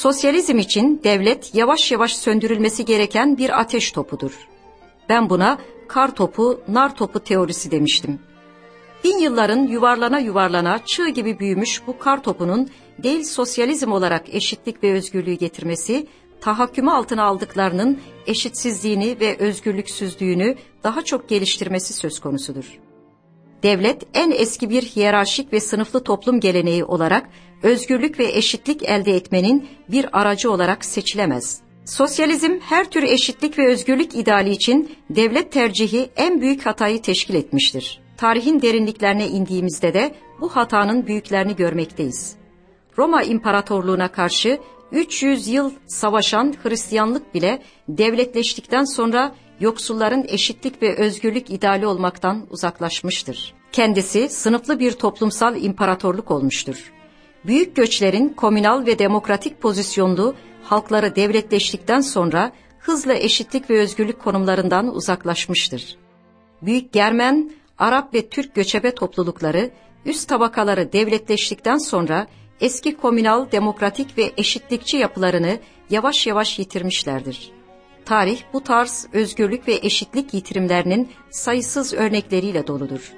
Sosyalizm için devlet yavaş yavaş söndürülmesi gereken bir ateş topudur. Ben buna kar topu, nar topu teorisi demiştim. Bin yılların yuvarlana yuvarlana çığ gibi büyümüş bu kar topunun değil sosyalizm olarak eşitlik ve özgürlüğü getirmesi, tahakkümü altına aldıklarının eşitsizliğini ve özgürlüksüzlüğünü daha çok geliştirmesi söz konusudur. Devlet en eski bir hiyerarşik ve sınıflı toplum geleneği olarak özgürlük ve eşitlik elde etmenin bir aracı olarak seçilemez. Sosyalizm her tür eşitlik ve özgürlük ideali için devlet tercihi en büyük hatayı teşkil etmiştir. Tarihin derinliklerine indiğimizde de bu hatanın büyüklerini görmekteyiz. Roma İmparatorluğu'na karşı 300 yıl savaşan Hristiyanlık bile devletleştikten sonra yoksulların eşitlik ve özgürlük ideali olmaktan uzaklaşmıştır. Kendisi sınıflı bir toplumsal imparatorluk olmuştur. Büyük göçlerin komünal ve demokratik pozisyonlu halkları devletleştikten sonra hızla eşitlik ve özgürlük konumlarından uzaklaşmıştır. Büyük Germen, Arap ve Türk göçebe toplulukları üst tabakaları devletleştikten sonra eski komünal, demokratik ve eşitlikçi yapılarını yavaş yavaş yitirmişlerdir. Tarih bu tarz özgürlük ve eşitlik yitirimlerinin sayısız örnekleriyle doludur.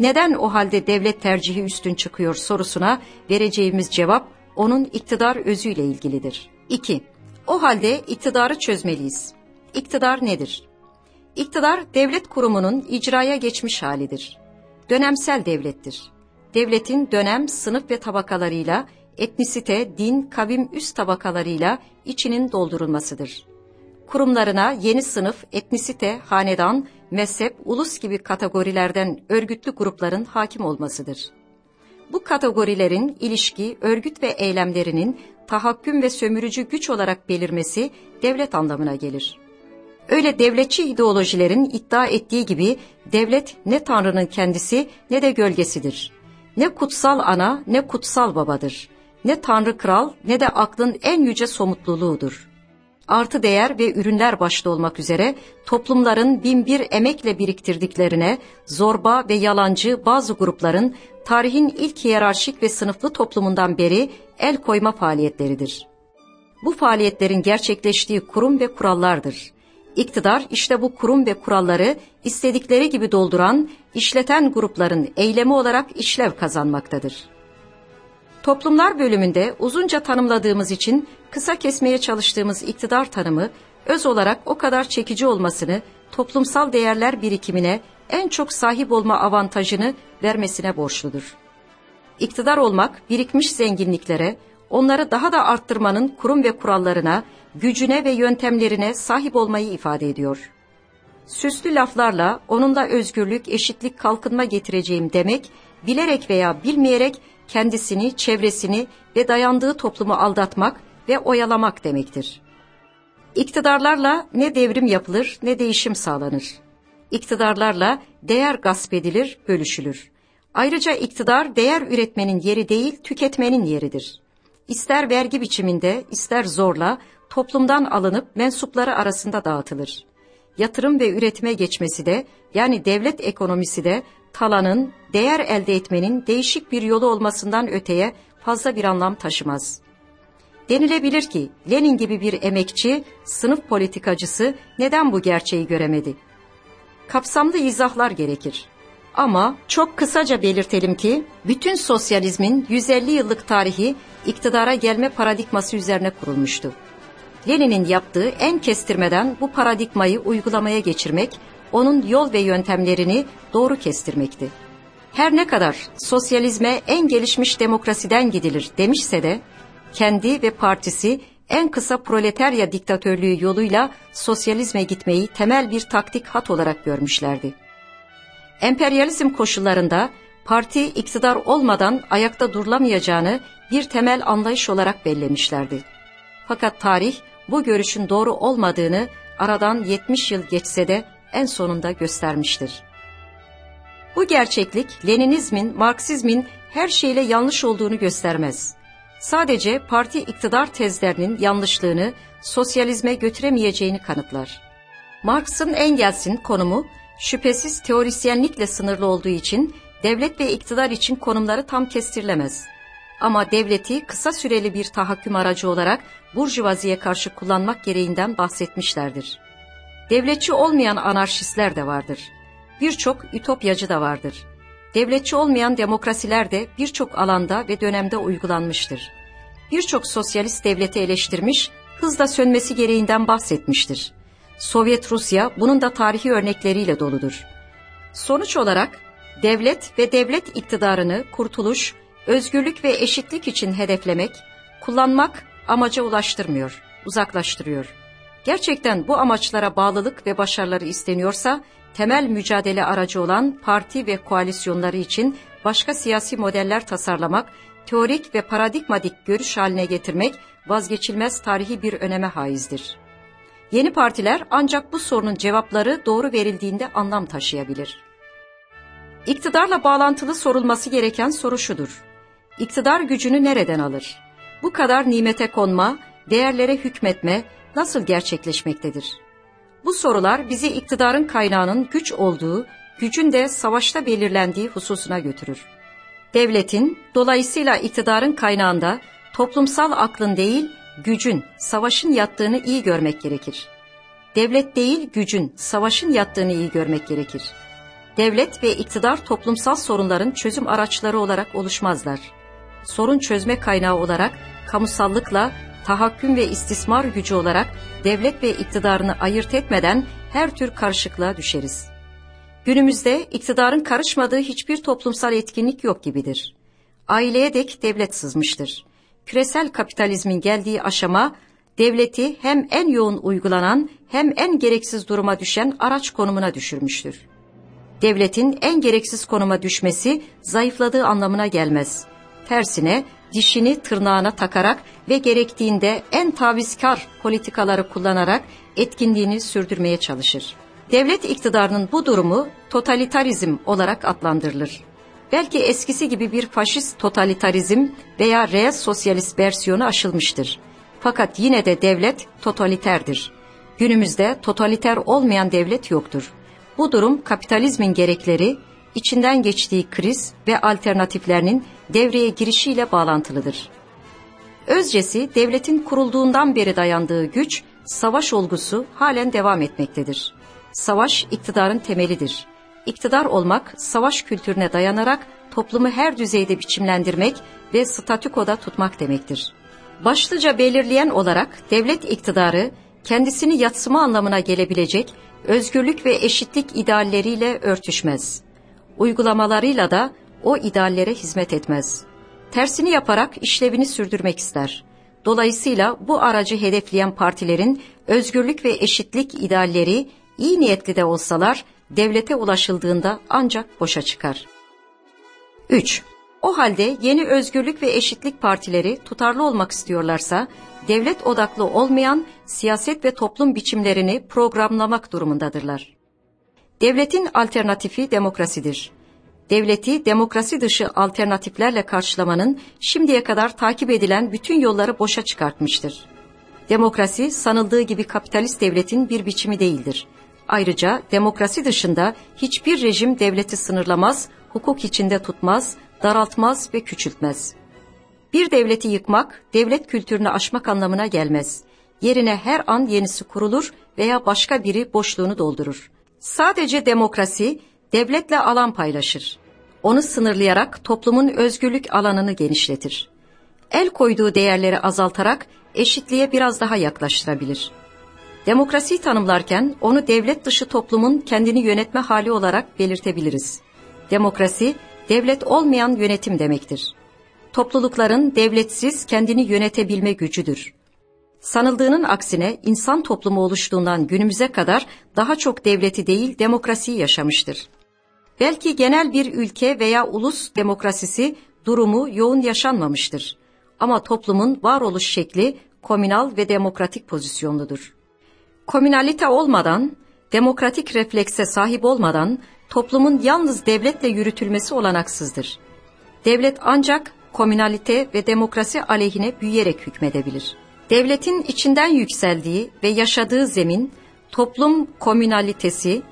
Neden o halde devlet tercihi üstün çıkıyor sorusuna vereceğimiz cevap onun iktidar özüyle ilgilidir. 2. O halde iktidarı çözmeliyiz. İktidar nedir? İktidar devlet kurumunun icraya geçmiş halidir. Dönemsel devlettir. Devletin dönem, sınıf ve tabakalarıyla, etnisite, din, kavim üst tabakalarıyla içinin doldurulmasıdır. Kurumlarına yeni sınıf, etnisite, hanedan, mezhep, ulus gibi kategorilerden örgütlü grupların hakim olmasıdır. Bu kategorilerin ilişki, örgüt ve eylemlerinin tahakküm ve sömürücü güç olarak belirmesi devlet anlamına gelir. Öyle devletçi ideolojilerin iddia ettiği gibi devlet ne Tanrı'nın kendisi ne de gölgesidir. Ne kutsal ana ne kutsal babadır. Ne Tanrı kral ne de aklın en yüce somutluluğudur. Artı değer ve ürünler başta olmak üzere toplumların binbir emekle biriktirdiklerine zorba ve yalancı bazı grupların tarihin ilk hiyerarşik ve sınıflı toplumundan beri el koyma faaliyetleridir. Bu faaliyetlerin gerçekleştiği kurum ve kurallardır. İktidar işte bu kurum ve kuralları istedikleri gibi dolduran, işleten grupların eylemi olarak işlev kazanmaktadır. Toplumlar bölümünde uzunca tanımladığımız için kısa kesmeye çalıştığımız iktidar tanımı öz olarak o kadar çekici olmasını, toplumsal değerler birikimine en çok sahip olma avantajını vermesine borçludur. İktidar olmak birikmiş zenginliklere, onları daha da arttırmanın kurum ve kurallarına, gücüne ve yöntemlerine sahip olmayı ifade ediyor. Süslü laflarla onunla özgürlük, eşitlik, kalkınma getireceğim demek, bilerek veya bilmeyerek kendisini, çevresini ve dayandığı toplumu aldatmak ve oyalamak demektir. İktidarlarla ne devrim yapılır ne değişim sağlanır. İktidarlarla değer gasp edilir, bölüşülür. Ayrıca iktidar değer üretmenin yeri değil, tüketmenin yeridir. İster vergi biçiminde, ister zorla toplumdan alınıp mensupları arasında dağıtılır. Yatırım ve üretime geçmesi de, yani devlet ekonomisi de talanın, değer elde etmenin değişik bir yolu olmasından öteye fazla bir anlam taşımaz. Denilebilir ki Lenin gibi bir emekçi, sınıf politikacısı neden bu gerçeği göremedi? Kapsamlı izahlar gerekir. Ama çok kısaca belirtelim ki bütün sosyalizmin 150 yıllık tarihi iktidara gelme paradigması üzerine kurulmuştu. Lenin'in yaptığı en kestirmeden bu paradigmayı uygulamaya geçirmek, onun yol ve yöntemlerini doğru kestirmekti. Her ne kadar sosyalizme en gelişmiş demokrasiden gidilir demişse de, kendi ve partisi en kısa proletarya diktatörlüğü yoluyla sosyalizme gitmeyi temel bir taktik hat olarak görmüşlerdi. Emperyalizm koşullarında parti iktidar olmadan ayakta durulamayacağını bir temel anlayış olarak bellemişlerdi. Fakat tarih bu görüşün doğru olmadığını aradan 70 yıl geçse de en sonunda göstermiştir. Bu gerçeklik Leninizmin, Marksizmin her şeyle yanlış olduğunu göstermez. Sadece parti iktidar tezlerinin yanlışlığını sosyalizme götüremeyeceğini kanıtlar. Marx'ın Engels'in konumu şüphesiz teorisyenlikle sınırlı olduğu için devlet ve iktidar için konumları tam kestirilemez. Ama devleti kısa süreli bir tahakküm aracı olarak burjuvaziye karşı kullanmak gereğinden bahsetmişlerdir. Devletçi olmayan anarşistler de vardır. Birçok ütopyacı da vardır. Devletçi olmayan demokrasiler de birçok alanda ve dönemde uygulanmıştır. Birçok sosyalist devleti eleştirmiş, hızla sönmesi gereğinden bahsetmiştir. Sovyet Rusya bunun da tarihi örnekleriyle doludur. Sonuç olarak devlet ve devlet iktidarını kurtuluş, özgürlük ve eşitlik için hedeflemek, kullanmak amaca ulaştırmıyor, uzaklaştırıyor. Gerçekten bu amaçlara bağlılık ve başarıları isteniyorsa, temel mücadele aracı olan parti ve koalisyonları için başka siyasi modeller tasarlamak, teorik ve paradigmatik görüş haline getirmek vazgeçilmez tarihi bir öneme haizdir. Yeni partiler ancak bu sorunun cevapları doğru verildiğinde anlam taşıyabilir. İktidarla bağlantılı sorulması gereken soru şudur. İktidar gücünü nereden alır? Bu kadar nimete konma, değerlere hükmetme nasıl gerçekleşmektedir? Bu sorular bizi iktidarın kaynağının güç olduğu, gücün de savaşta belirlendiği hususuna götürür. Devletin, dolayısıyla iktidarın kaynağında toplumsal aklın değil, gücün, savaşın yattığını iyi görmek gerekir. Devlet değil, gücün, savaşın yattığını iyi görmek gerekir. Devlet ve iktidar toplumsal sorunların çözüm araçları olarak oluşmazlar. Sorun çözme kaynağı olarak kamusallıkla tahakküm ve istismar gücü olarak devlet ve iktidarını ayırt etmeden her tür karışıklığa düşeriz. Günümüzde iktidarın karışmadığı hiçbir toplumsal etkinlik yok gibidir. Aileye dek devlet sızmıştır. Küresel kapitalizmin geldiği aşama devleti hem en yoğun uygulanan hem en gereksiz duruma düşen araç konumuna düşürmüştür. Devletin en gereksiz konuma düşmesi zayıfladığı anlamına gelmez. Tersine dişini tırnağına takarak ve gerektiğinde en tavizkar politikaları kullanarak etkinliğini sürdürmeye çalışır. Devlet iktidarının bu durumu totalitarizm olarak adlandırılır. Belki eskisi gibi bir faşist totalitarizm veya reel sosyalist versiyonu aşılmıştır. Fakat yine de devlet totaliterdir. Günümüzde totaliter olmayan devlet yoktur. Bu durum kapitalizmin gerekleri, içinden geçtiği kriz ve alternatiflerinin devreye girişiyle bağlantılıdır. Özcesi devletin kurulduğundan beri dayandığı güç, savaş olgusu halen devam etmektedir. Savaş iktidarın temelidir. İktidar olmak savaş kültürüne dayanarak toplumu her düzeyde biçimlendirmek ve statükoda tutmak demektir. Başlıca belirleyen olarak devlet iktidarı kendisini yatsıma anlamına gelebilecek özgürlük ve eşitlik idealleriyle örtüşmez. Uygulamalarıyla da o ideallere hizmet etmez. Tersini yaparak işlevini sürdürmek ister. Dolayısıyla bu aracı hedefleyen partilerin özgürlük ve eşitlik idealleri iyi niyetli de olsalar devlete ulaşıldığında ancak boşa çıkar. 3. O halde yeni özgürlük ve eşitlik partileri tutarlı olmak istiyorlarsa devlet odaklı olmayan siyaset ve toplum biçimlerini programlamak durumundadırlar. Devletin alternatifi demokrasidir. Devleti demokrasi dışı alternatiflerle karşılamanın şimdiye kadar takip edilen bütün yolları boşa çıkartmıştır. Demokrasi sanıldığı gibi kapitalist devletin bir biçimi değildir. Ayrıca demokrasi dışında hiçbir rejim devleti sınırlamaz, hukuk içinde tutmaz, daraltmaz ve küçültmez. Bir devleti yıkmak, devlet kültürünü aşmak anlamına gelmez. Yerine her an yenisi kurulur veya başka biri boşluğunu doldurur. Sadece demokrasi, devletle alan paylaşır. Onu sınırlayarak toplumun özgürlük alanını genişletir. El koyduğu değerleri azaltarak eşitliğe biraz daha yaklaştırabilir. Demokrasiyi tanımlarken onu devlet dışı toplumun kendini yönetme hali olarak belirtebiliriz. Demokrasi, devlet olmayan yönetim demektir. Toplulukların devletsiz kendini yönetebilme gücüdür. Sanıldığının aksine insan toplumu oluştuğundan günümüze kadar daha çok devleti değil demokrasiyi yaşamıştır. Belki genel bir ülke veya ulus demokrasisi durumu yoğun yaşanmamıştır. Ama toplumun varoluş şekli komünal ve demokratik pozisyonludur. Komünalite olmadan, demokratik reflekse sahip olmadan toplumun yalnız devletle yürütülmesi olanaksızdır. Devlet ancak komünalite ve demokrasi aleyhine büyüyerek hükmedebilir. Devletin içinden yükseldiği ve yaşadığı zemin, toplum komünalitesi,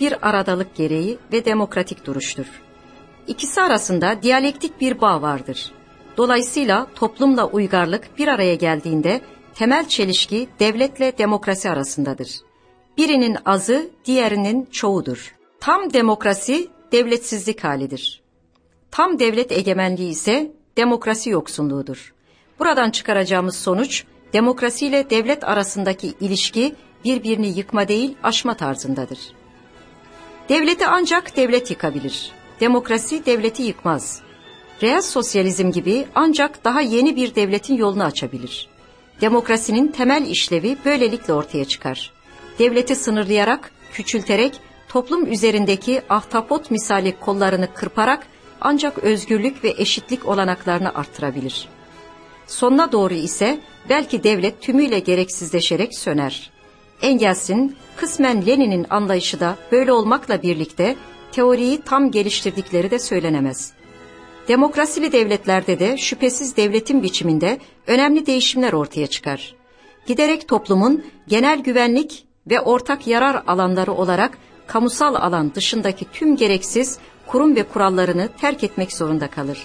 bir aradalık gereği ve demokratik duruştur. İkisi arasında diyalektik bir bağ vardır. Dolayısıyla toplumla uygarlık bir araya geldiğinde temel çelişki devletle demokrasi arasındadır. Birinin azı, diğerinin çoğudur. Tam demokrasi devletsizlik halidir. Tam devlet egemenliği ise demokrasi yoksunluğudur. Buradan çıkaracağımız sonuç demokrasiyle devlet arasındaki ilişki birbirini yıkma değil aşma tarzındadır. Devleti ancak devlet yıkabilir. Demokrasi devleti yıkmaz. Reel sosyalizm gibi ancak daha yeni bir devletin yolunu açabilir. Demokrasinin temel işlevi böylelikle ortaya çıkar. Devleti sınırlayarak, küçülterek, toplum üzerindeki ahtapot misali kollarını kırparak ancak özgürlük ve eşitlik olanaklarını artırabilir. Sonuna doğru ise belki devlet tümüyle gereksizleşerek söner. Engels'in kısmen Lenin'in anlayışı da böyle olmakla birlikte teoriyi tam geliştirdikleri de söylenemez. Demokrasili devletlerde de şüphesiz devletin biçiminde önemli değişimler ortaya çıkar. Giderek toplumun genel güvenlik ve ortak yarar alanları olarak kamusal alan dışındaki tüm gereksiz kurum ve kurallarını terk etmek zorunda kalır.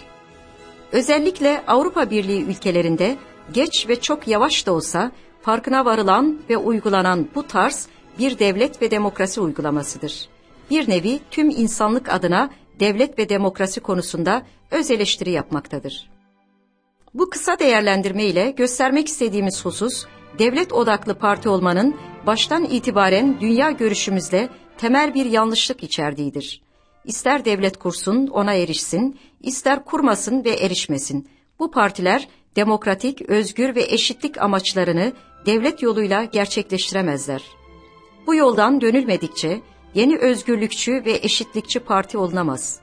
Özellikle Avrupa Birliği ülkelerinde geç ve çok yavaş da olsa farkına varılan ve uygulanan bu tarz bir devlet ve demokrasi uygulamasıdır. Bir nevi tüm insanlık adına devlet ve demokrasi konusunda öz eleştiri yapmaktadır. Bu kısa değerlendirme ile göstermek istediğimiz husus, devlet odaklı parti olmanın baştan itibaren dünya görüşümüzle temel bir yanlışlık içerdiğidir. İster devlet kursun, ona erişsin, ister kurmasın ve erişmesin. Bu partiler demokratik, özgür ve eşitlik amaçlarını devlet yoluyla gerçekleştiremezler. Bu yoldan dönülmedikçe yeni özgürlükçü ve eşitlikçi parti olunamaz.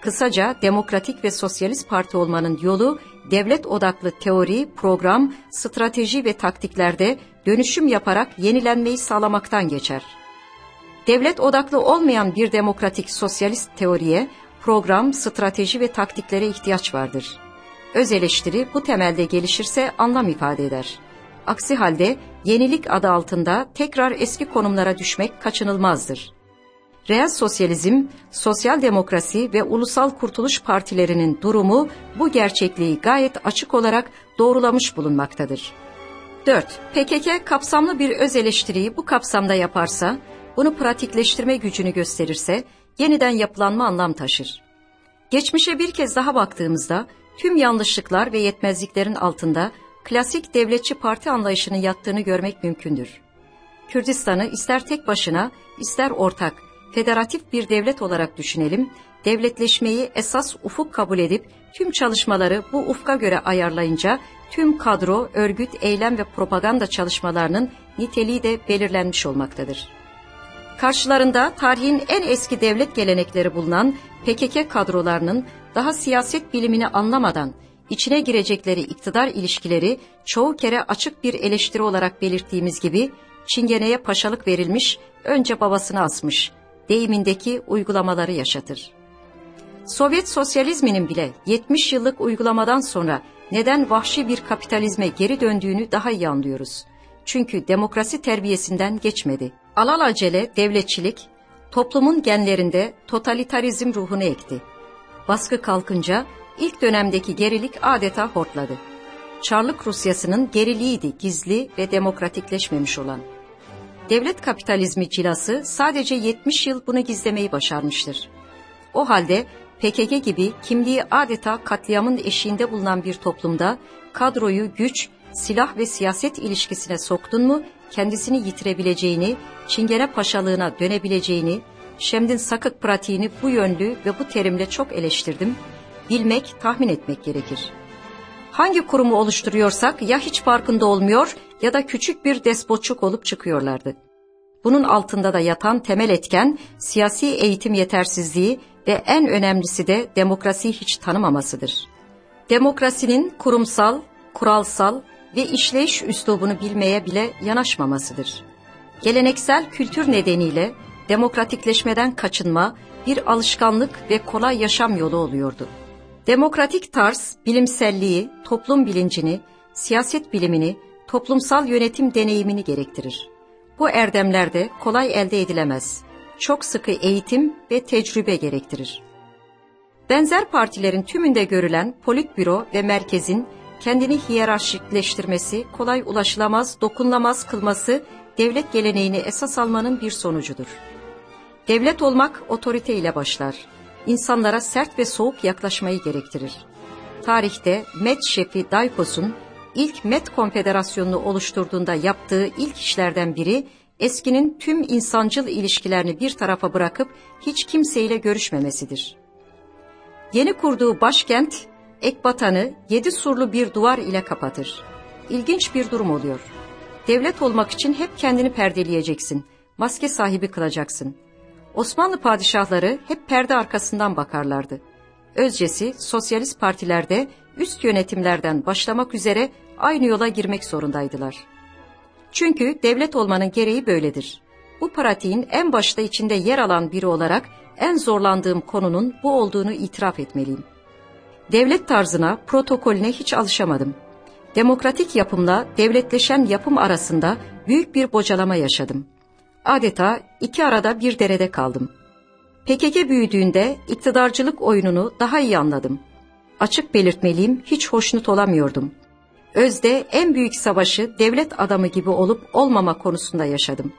Kısaca demokratik ve sosyalist parti olmanın yolu devlet odaklı teori, program, strateji ve taktiklerde dönüşüm yaparak yenilenmeyi sağlamaktan geçer. Devlet odaklı olmayan bir demokratik sosyalist teoriye program, strateji ve taktiklere ihtiyaç vardır. Öz eleştiri bu temelde gelişirse anlam ifade eder. Aksi halde yenilik adı altında tekrar eski konumlara düşmek kaçınılmazdır. Reel sosyalizm, sosyal demokrasi ve ulusal kurtuluş partilerinin durumu bu gerçekliği gayet açık olarak doğrulamış bulunmaktadır. 4. PKK kapsamlı bir öz eleştiriyi bu kapsamda yaparsa, bunu pratikleştirme gücünü gösterirse, yeniden yapılanma anlam taşır. Geçmişe bir kez daha baktığımızda, tüm yanlışlıklar ve yetmezliklerin altında klasik devletçi parti anlayışının yattığını görmek mümkündür. Kürdistan'ı ister tek başına, ister ortak, federatif bir devlet olarak düşünelim, devletleşmeyi esas ufuk kabul edip tüm çalışmaları bu ufka göre ayarlayınca tüm kadro, örgüt, eylem ve propaganda çalışmalarının niteliği de belirlenmiş olmaktadır. Karşılarında tarihin en eski devlet gelenekleri bulunan PKK kadrolarının daha siyaset bilimini anlamadan içine girecekleri iktidar ilişkileri çoğu kere açık bir eleştiri olarak belirttiğimiz gibi Çingene'ye paşalık verilmiş, önce babasını asmış, deyimindeki uygulamaları yaşatır. Sovyet sosyalizminin bile 70 yıllık uygulamadan sonra neden vahşi bir kapitalizme geri döndüğünü daha iyi anlıyoruz. Çünkü demokrasi terbiyesinden geçmedi. Alelacele devletçilik toplumun genlerinde totalitarizm ruhunu ekti. Baskı kalkınca ilk dönemdeki gerilik adeta hortladı. Çarlık Rusyası'nın geriliğiydi gizli ve demokratikleşmemiş olan. Devlet kapitalizmi cilası sadece 70 yıl bunu gizlemeyi başarmıştır. O halde PKK gibi kimliği adeta katliamın eşiğinde bulunan bir toplumda kadroyu güç, silah ve siyaset ilişkisine soktun mu kendisini yitirebileceğini, Çingene paşalığına dönebileceğini, Şemdin sakık pratiğini bu yönlü ve bu terimle çok eleştirdim. Bilmek, tahmin etmek gerekir. Hangi kurumu oluşturuyorsak ya hiç farkında olmuyor ya da küçük bir despotçuk olup çıkıyorlardı. Bunun altında da yatan temel etken siyasi eğitim yetersizliği ve en önemlisi de demokrasiyi hiç tanımamasıdır. Demokrasinin kurumsal, kuralsal ve işleyiş üslubunu bilmeye bile yanaşmamasıdır. Geleneksel kültür nedeniyle demokratikleşmeden kaçınma bir alışkanlık ve kolay yaşam yolu oluyordu. Demokratik tarz bilimselliği, toplum bilincini, siyaset bilimini, toplumsal yönetim deneyimini gerektirir. Bu erdemler de kolay elde edilemez. Çok sıkı eğitim ve tecrübe gerektirir. Benzer partilerin tümünde görülen politbüro ve merkezin kendini hiyerarşikleştirmesi, kolay ulaşılamaz, dokunulamaz kılması devlet geleneğini esas almanın bir sonucudur. Devlet olmak otorite ile başlar. İnsanlara sert ve soğuk yaklaşmayı gerektirir. Tarihte Met şefi Daikos'un ilk Met Konfederasyonu'nu oluşturduğunda yaptığı ilk işlerden biri eskinin tüm insancıl ilişkilerini bir tarafa bırakıp hiç kimseyle görüşmemesidir. Yeni kurduğu başkent Ekbatan'ı yedi surlu bir duvar ile kapatır. İlginç bir durum oluyor. Devlet olmak için hep kendini perdeleyeceksin, maske sahibi kılacaksın. Osmanlı padişahları hep perde arkasından bakarlardı. Özcesi sosyalist partilerde üst yönetimlerden başlamak üzere aynı yola girmek zorundaydılar. Çünkü devlet olmanın gereği böyledir. Bu pratiğin en başta içinde yer alan biri olarak en zorlandığım konunun bu olduğunu itiraf etmeliyim. Devlet tarzına, protokolüne hiç alışamadım. Demokratik yapımla devletleşen yapım arasında büyük bir bocalama yaşadım. Adeta iki arada bir derede kaldım. PKK büyüdüğünde iktidarcılık oyununu daha iyi anladım. Açık belirtmeliyim hiç hoşnut olamıyordum. Özde en büyük savaşı devlet adamı gibi olup olmama konusunda yaşadım.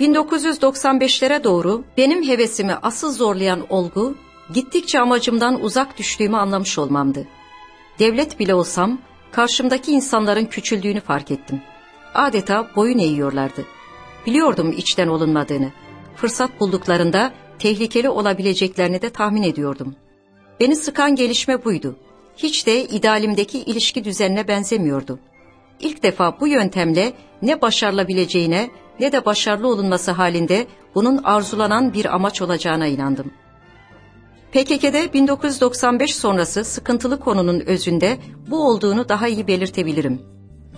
1995'lere doğru benim hevesimi asıl zorlayan olgu, gittikçe amacımdan uzak düştüğümü anlamış olmamdı. Devlet bile olsam, karşımdaki insanların küçüldüğünü fark ettim. Adeta boyun eğiyorlardı. Biliyordum içten olunmadığını. Fırsat bulduklarında tehlikeli olabileceklerini de tahmin ediyordum. Beni sıkan gelişme buydu. Hiç de idealimdeki ilişki düzenine benzemiyordu. İlk defa bu yöntemle ne başarılabileceğine ne de başarılı olunması halinde bunun arzulanan bir amaç olacağına inandım. PKK'de 1995 sonrası sıkıntılı konunun özünde bu olduğunu daha iyi belirtebilirim.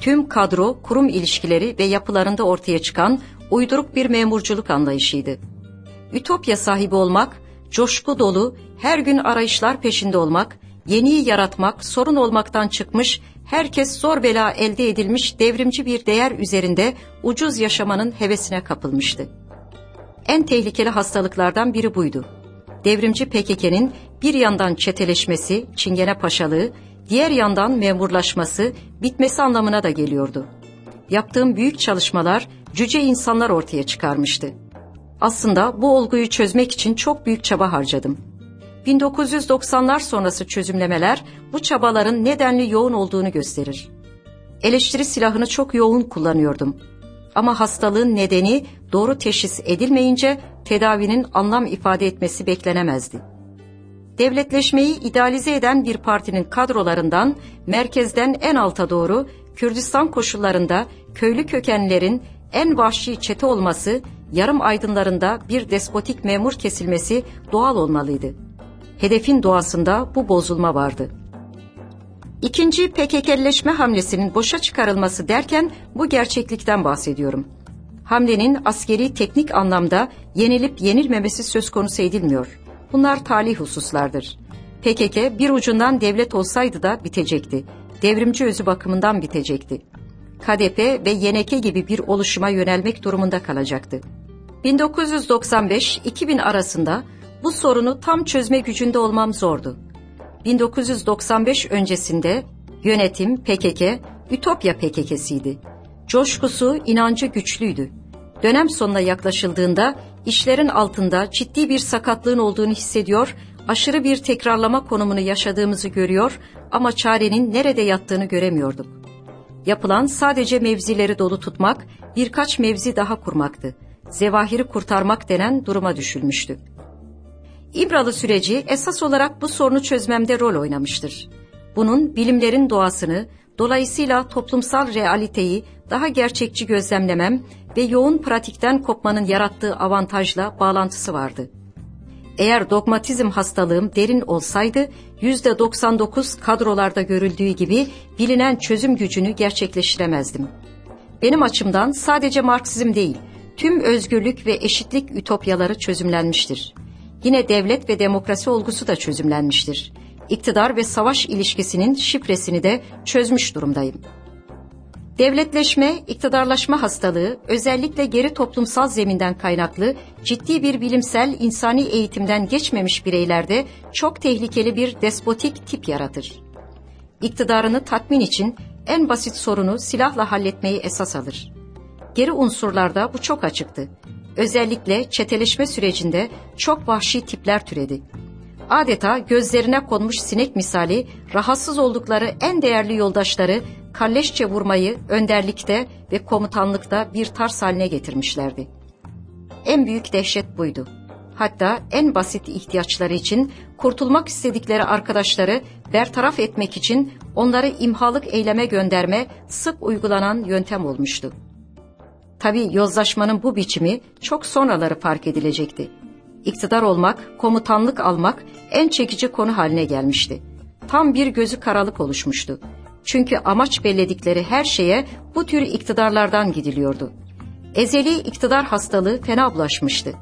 Tüm kadro, kurum ilişkileri ve yapılarında ortaya çıkan uyduruk bir memurculuk anlayışıydı. Ütopya sahibi olmak, coşku dolu, her gün arayışlar peşinde olmak, yeniyi yaratmak, sorun olmaktan çıkmış, herkes zor bela elde edilmiş devrimci bir değer üzerinde ucuz yaşamanın hevesine kapılmıştı. En tehlikeli hastalıklardan biri buydu. Devrimci PKK'nin bir yandan çeteleşmesi, çingene paşalığı, diğer yandan memurlaşması, bitmesi anlamına da geliyordu. Yaptığım büyük çalışmalar cüce insanlar ortaya çıkarmıştı. Aslında bu olguyu çözmek için çok büyük çaba harcadım. 1990'lar sonrası çözümlemeler bu çabaların nedenli yoğun olduğunu gösterir. Eleştiri silahını çok yoğun kullanıyordum. Ama hastalığın nedeni doğru teşhis edilmeyince tedavinin anlam ifade etmesi beklenemezdi. Devletleşmeyi idealize eden bir partinin kadrolarından merkezden en alta doğru Kürdistan koşullarında köylü kökenlerin en vahşi çete olması, yarım aydınlarında bir despotik memur kesilmesi doğal olmalıydı. Hedefin doğasında bu bozulma vardı. İkinci PKK'leşme hamlesinin boşa çıkarılması derken bu gerçeklikten bahsediyorum. Hamlenin askeri teknik anlamda yenilip yenilmemesi söz konusu edilmiyor. Bunlar talih hususlardır. PKK bir ucundan devlet olsaydı da bitecekti. Devrimci özü bakımından bitecekti. KDP ve YNK gibi bir oluşuma yönelmek durumunda kalacaktı. 1995-2000 arasında bu sorunu tam çözme gücünde olmam zordu. 1995 öncesinde yönetim PKK, Ütopya PKK'siydi. Coşkusu, inancı güçlüydü. Dönem sonuna yaklaşıldığında işlerin altında ciddi bir sakatlığın olduğunu hissediyor, aşırı bir tekrarlama konumunu yaşadığımızı görüyor ama çarenin nerede yattığını göremiyorduk. Yapılan sadece mevzileri dolu tutmak, birkaç mevzi daha kurmaktı. Zevahiri kurtarmak denen duruma düşülmüştü. İmralı süreci esas olarak bu sorunu çözmemde rol oynamıştır. Bunun bilimlerin doğasını, dolayısıyla toplumsal realiteyi daha gerçekçi gözlemlemem ve yoğun pratikten kopmanın yarattığı avantajla bağlantısı vardı. Eğer dogmatizm hastalığım derin olsaydı, yüzde 99 kadrolarda görüldüğü gibi bilinen çözüm gücünü gerçekleştiremezdim. Benim açımdan sadece Marksizm değil, tüm özgürlük ve eşitlik ütopyaları çözümlenmiştir. Yine devlet ve demokrasi olgusu da çözümlenmiştir. İktidar ve savaş ilişkisinin şifresini de çözmüş durumdayım. Devletleşme, iktidarlaşma hastalığı özellikle geri toplumsal zeminden kaynaklı ciddi bir bilimsel insani eğitimden geçmemiş bireylerde çok tehlikeli bir despotik tip yaratır. İktidarını tatmin için en basit sorunu silahla halletmeyi esas alır. Geri unsurlarda bu çok açıktı. Özellikle çeteleşme sürecinde çok vahşi tipler türedi. Adeta gözlerine konmuş sinek misali rahatsız oldukları en değerli yoldaşları kalleşçe vurmayı önderlikte ve komutanlıkta bir tarz haline getirmişlerdi. En büyük dehşet buydu. Hatta en basit ihtiyaçları için kurtulmak istedikleri arkadaşları bertaraf etmek için onları imhalık eyleme gönderme sık uygulanan yöntem olmuştu. Tabi yozlaşmanın bu biçimi çok sonraları fark edilecekti. İktidar olmak, komutanlık almak en çekici konu haline gelmişti. Tam bir gözü karalık oluşmuştu. Çünkü amaç belledikleri her şeye bu tür iktidarlardan gidiliyordu. Ezeli iktidar hastalığı fena bulaşmıştı.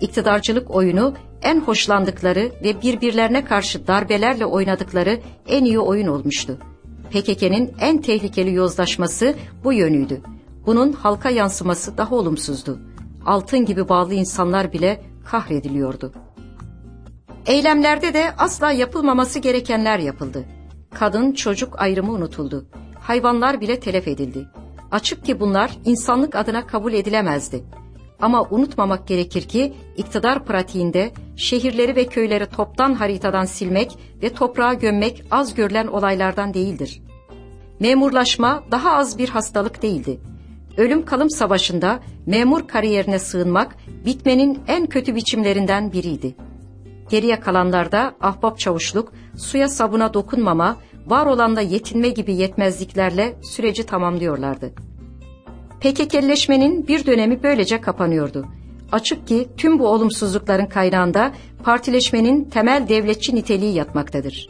İktidarcılık oyunu en hoşlandıkları ve birbirlerine karşı darbelerle oynadıkları en iyi oyun olmuştu. PKK'nin en tehlikeli yozlaşması bu yönüydü. Bunun halka yansıması daha olumsuzdu. Altın gibi bağlı insanlar bile kahrediliyordu. Eylemlerde de asla yapılmaması gerekenler yapıldı. Kadın çocuk ayrımı unutuldu. Hayvanlar bile telef edildi. Açık ki bunlar insanlık adına kabul edilemezdi. Ama unutmamak gerekir ki iktidar pratiğinde şehirleri ve köyleri toptan haritadan silmek ve toprağa gömmek az görülen olaylardan değildir. Memurlaşma daha az bir hastalık değildi. Ölüm kalım savaşında memur kariyerine sığınmak bitmenin en kötü biçimlerinden biriydi. Geriye kalanlarda ahbap çavuşluk, suya sabuna dokunmama, var olanda yetinme gibi yetmezliklerle süreci tamamlıyorlardı. PKK'leşmenin bir dönemi böylece kapanıyordu. Açık ki tüm bu olumsuzlukların kaynağında partileşmenin temel devletçi niteliği yatmaktadır.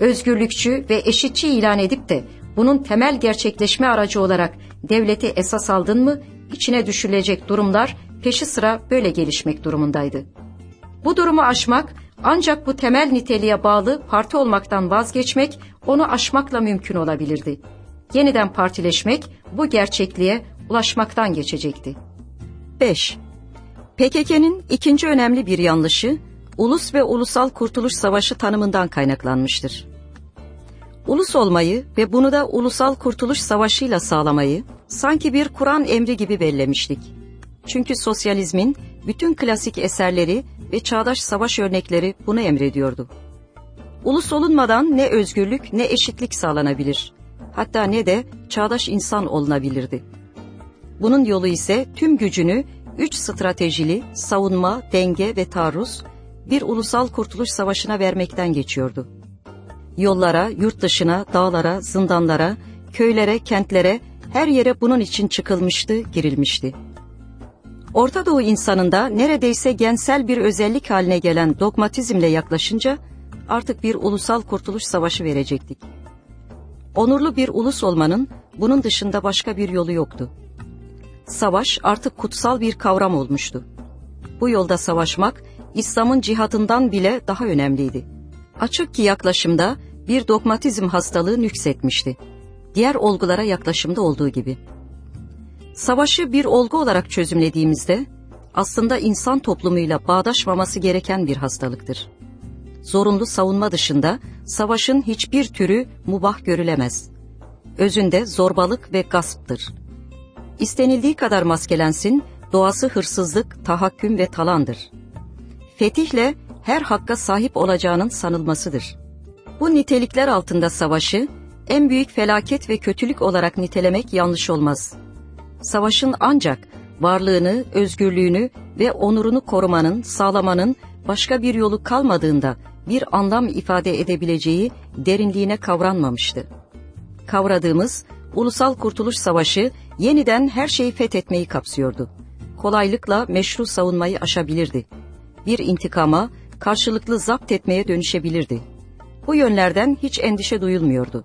Özgürlükçü ve eşitçi ilan edip de bunun temel gerçekleşme aracı olarak devleti esas aldın mı içine düşülecek durumlar peşi sıra böyle gelişmek durumundaydı. Bu durumu aşmak ancak bu temel niteliğe bağlı parti olmaktan vazgeçmek onu aşmakla mümkün olabilirdi. Yeniden partileşmek bu gerçekliğe ulaşmaktan geçecekti. 5. PKK'nın ikinci önemli bir yanlışı ulus ve ulusal kurtuluş savaşı tanımından kaynaklanmıştır. Ulus olmayı ve bunu da ulusal kurtuluş savaşıyla sağlamayı sanki bir Kur'an emri gibi bellemiştik. Çünkü sosyalizmin bütün klasik eserleri ve çağdaş savaş örnekleri bunu emrediyordu. Ulus olunmadan ne özgürlük ne eşitlik sağlanabilir. Hatta ne de çağdaş insan olunabilirdi. Bunun yolu ise tüm gücünü üç stratejili savunma, denge ve taarruz bir ulusal kurtuluş savaşına vermekten geçiyordu. Yollara, yurt dışına, dağlara, zindanlara, köylere, kentlere, her yere bunun için çıkılmıştı, girilmişti. Orta Doğu insanında neredeyse gensel bir özellik haline gelen dogmatizmle yaklaşınca artık bir ulusal kurtuluş savaşı verecektik. Onurlu bir ulus olmanın bunun dışında başka bir yolu yoktu. Savaş artık kutsal bir kavram olmuştu. Bu yolda savaşmak İslam'ın cihadından bile daha önemliydi. Açık ki yaklaşımda bir dogmatizm hastalığı nüksetmişti. Diğer olgulara yaklaşımda olduğu gibi. Savaşı bir olgu olarak çözümlediğimizde aslında insan toplumuyla bağdaşmaması gereken bir hastalıktır. Zorunlu savunma dışında savaşın hiçbir türü mubah görülemez. Özünde zorbalık ve gasptır. İstenildiği kadar maskelensin, doğası hırsızlık, tahakküm ve talandır. Fetihle her hakka sahip olacağının sanılmasıdır. Bu nitelikler altında savaşı en büyük felaket ve kötülük olarak nitelemek yanlış olmaz. Savaşın ancak varlığını, özgürlüğünü ve onurunu korumanın, sağlamanın başka bir yolu kalmadığında bir anlam ifade edebileceği derinliğine kavranmamıştı. Kavradığımız Ulusal Kurtuluş Savaşı yeniden her şeyi fethetmeyi kapsıyordu. Kolaylıkla meşru savunmayı aşabilirdi. Bir intikama, karşılıklı zapt etmeye dönüşebilirdi. Bu yönlerden hiç endişe duyulmuyordu.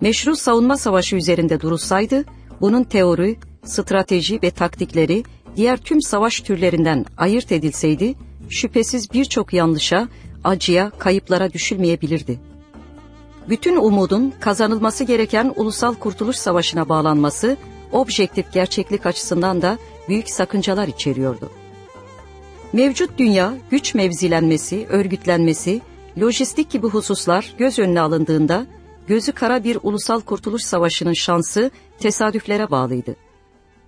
Meşru savunma savaşı üzerinde durulsaydı, bunun teori, strateji ve taktikleri diğer tüm savaş türlerinden ayırt edilseydi, şüphesiz birçok yanlışa, acıya, kayıplara düşülmeyebilirdi. Bütün umudun kazanılması gereken Ulusal Kurtuluş Savaşı'na bağlanması, objektif gerçeklik açısından da büyük sakıncalar içeriyordu. Mevcut dünya güç mevzilenmesi, örgütlenmesi, lojistik gibi hususlar göz önüne alındığında gözü kara bir ulusal kurtuluş savaşının şansı tesadüflere bağlıydı.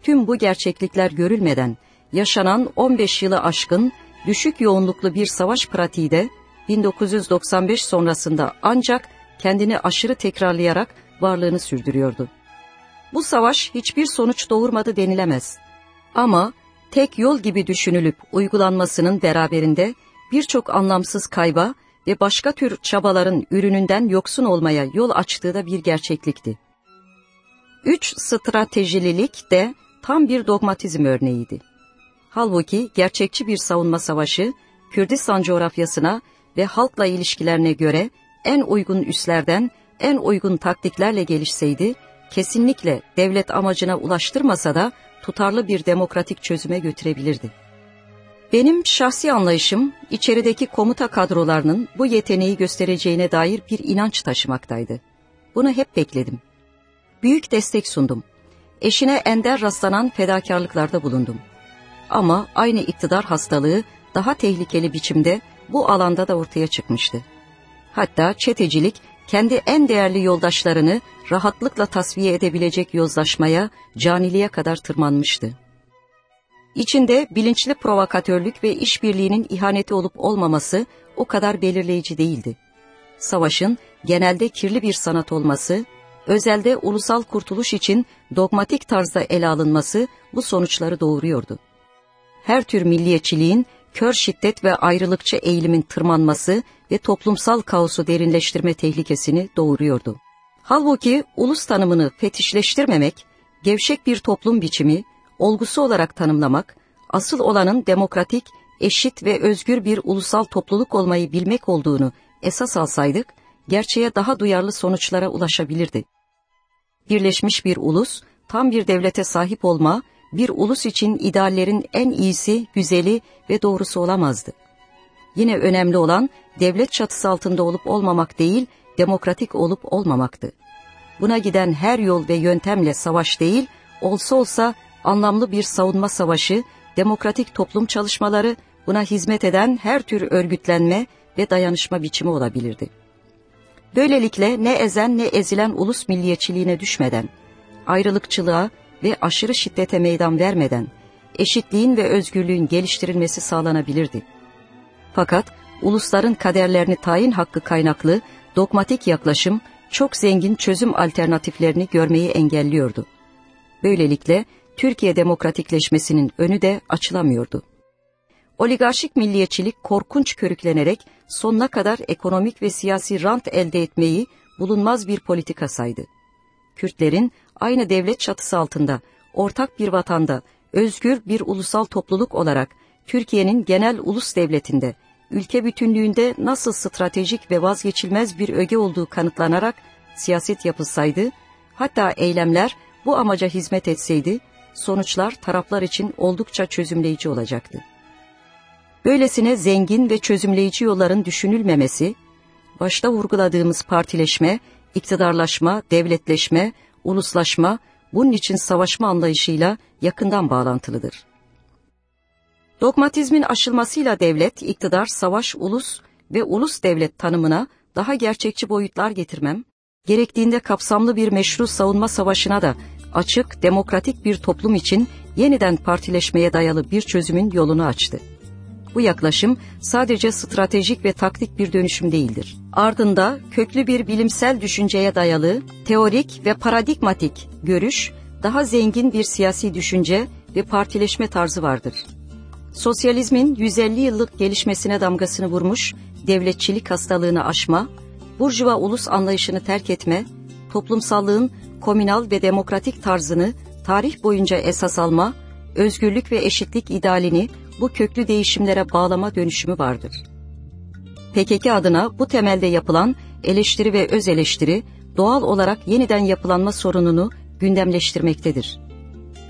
Tüm bu gerçeklikler görülmeden yaşanan 15 yılı aşkın düşük yoğunluklu bir savaş pratiği de 1995 sonrasında ancak kendini aşırı tekrarlayarak varlığını sürdürüyordu. Bu savaş hiçbir sonuç doğurmadı denilemez. Ama tek yol gibi düşünülüp uygulanmasının beraberinde birçok anlamsız kayba ve başka tür çabaların ürününden yoksun olmaya yol açtığı da bir gerçeklikti. Üç stratejililik de tam bir dogmatizm örneğiydi. Halbuki gerçekçi bir savunma savaşı, Kürdistan coğrafyasına ve halkla ilişkilerine göre en uygun üslerden, en uygun taktiklerle gelişseydi, kesinlikle devlet amacına ulaştırmasa da tutarlı bir demokratik çözüme götürebilirdi. Benim şahsi anlayışım içerideki komuta kadrolarının bu yeteneği göstereceğine dair bir inanç taşımaktaydı. Bunu hep bekledim. Büyük destek sundum. Eşine ender rastlanan fedakarlıklarda bulundum. Ama aynı iktidar hastalığı daha tehlikeli biçimde bu alanda da ortaya çıkmıştı. Hatta çetecilik kendi en değerli yoldaşlarını rahatlıkla tasfiye edebilecek yozlaşmaya, caniliğe kadar tırmanmıştı. İçinde bilinçli provokatörlük ve işbirliğinin ihaneti olup olmaması o kadar belirleyici değildi. Savaşın genelde kirli bir sanat olması, özelde ulusal kurtuluş için dogmatik tarzda ele alınması bu sonuçları doğuruyordu. Her tür milliyetçiliğin kör şiddet ve ayrılıkçı eğilimin tırmanması ve toplumsal kaosu derinleştirme tehlikesini doğuruyordu. Halbuki ulus tanımını fetişleştirmemek, gevşek bir toplum biçimi, olgusu olarak tanımlamak, asıl olanın demokratik, eşit ve özgür bir ulusal topluluk olmayı bilmek olduğunu esas alsaydık, gerçeğe daha duyarlı sonuçlara ulaşabilirdi. Birleşmiş bir ulus, tam bir devlete sahip olma, bir ulus için ideallerin en iyisi, güzeli ve doğrusu olamazdı. Yine önemli olan devlet çatısı altında olup olmamak değil, demokratik olup olmamaktı. Buna giden her yol ve yöntemle savaş değil, olsa olsa anlamlı bir savunma savaşı, demokratik toplum çalışmaları, buna hizmet eden her tür örgütlenme ve dayanışma biçimi olabilirdi. Böylelikle ne ezen ne ezilen ulus milliyetçiliğine düşmeden, ayrılıkçılığa ve aşırı şiddete meydan vermeden, eşitliğin ve özgürlüğün geliştirilmesi sağlanabilirdi. Fakat ulusların kaderlerini tayin hakkı kaynaklı dogmatik yaklaşım çok zengin çözüm alternatiflerini görmeyi engelliyordu. Böylelikle Türkiye demokratikleşmesinin önü de açılamıyordu. Oligarşik milliyetçilik korkunç körüklenerek sonuna kadar ekonomik ve siyasi rant elde etmeyi bulunmaz bir politika saydı. Kürtlerin aynı devlet çatısı altında ortak bir vatanda özgür bir ulusal topluluk olarak Türkiye'nin genel ulus devletinde ülke bütünlüğünde nasıl stratejik ve vazgeçilmez bir öge olduğu kanıtlanarak siyaset yapılsaydı, hatta eylemler bu amaca hizmet etseydi, sonuçlar taraflar için oldukça çözümleyici olacaktı. Böylesine zengin ve çözümleyici yolların düşünülmemesi, başta vurguladığımız partileşme, iktidarlaşma, devletleşme, uluslaşma, bunun için savaşma anlayışıyla yakından bağlantılıdır. Dogmatizmin aşılmasıyla devlet, iktidar, savaş, ulus ve ulus devlet tanımına daha gerçekçi boyutlar getirmem, gerektiğinde kapsamlı bir meşru savunma savaşına da açık, demokratik bir toplum için yeniden partileşmeye dayalı bir çözümün yolunu açtı. Bu yaklaşım sadece stratejik ve taktik bir dönüşüm değildir. Ardında köklü bir bilimsel düşünceye dayalı, teorik ve paradigmatik görüş, daha zengin bir siyasi düşünce ve partileşme tarzı vardır. Sosyalizmin 150 yıllık gelişmesine damgasını vurmuş, devletçilik hastalığını aşma, burjuva ulus anlayışını terk etme, toplumsallığın komünal ve demokratik tarzını tarih boyunca esas alma, özgürlük ve eşitlik idealini bu köklü değişimlere bağlama dönüşümü vardır. PKK adına bu temelde yapılan eleştiri ve öz eleştiri doğal olarak yeniden yapılanma sorununu gündemleştirmektedir.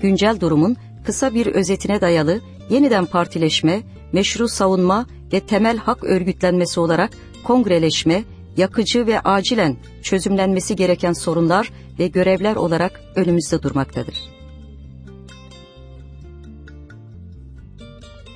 Güncel durumun kısa bir özetine dayalı yeniden partileşme, meşru savunma ve temel hak örgütlenmesi olarak kongreleşme, yakıcı ve acilen çözümlenmesi gereken sorunlar ve görevler olarak önümüzde durmaktadır.